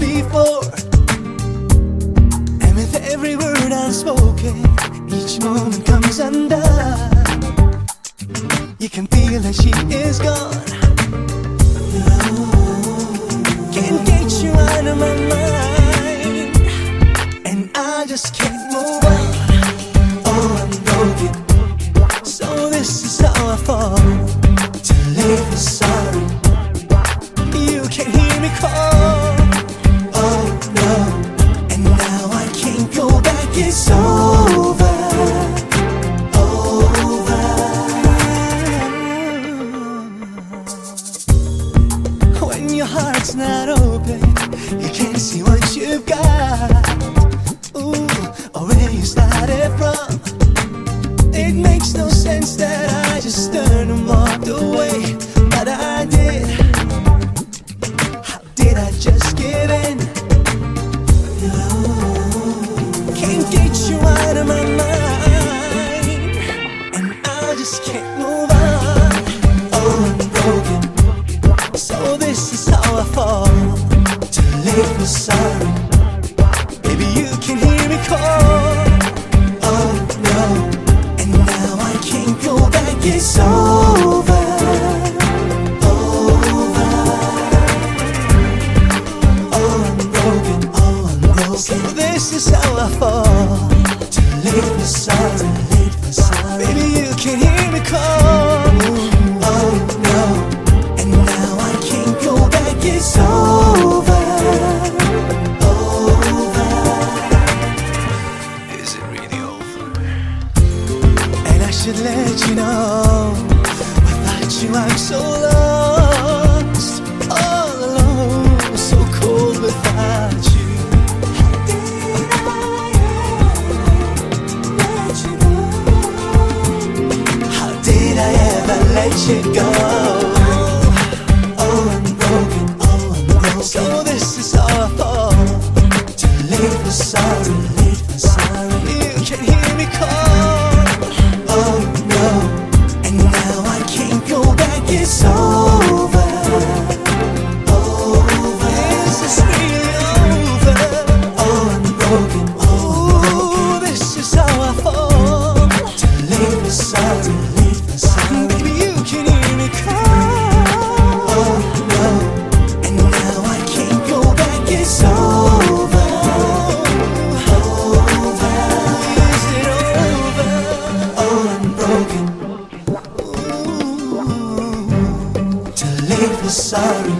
before. And with every word unspoken, each moment comes undone. You can feel that she is gone. Can't get you out of my mind. And I just can't move on. Oh, I'm broken. So this is how I fall. You've got. Ooh, or where you started from. It makes no sense that I just turned and walked away, but I did. How did I just give in? Can't get you out of my mind, and I just can't move is how I fall. To leave me sorry. Leave me sorry. Baby, you can hear me call. Oh no, and now I can't go back. It's over. Over. Is it really over? And I should let you know Without you I'm so lost I let you go? Oh, I'm broken, oh, I'm broken So this is To leave me sorry, leave me sorry You can hear me call Oh no, and now I can't go back. It's. Over. Broken.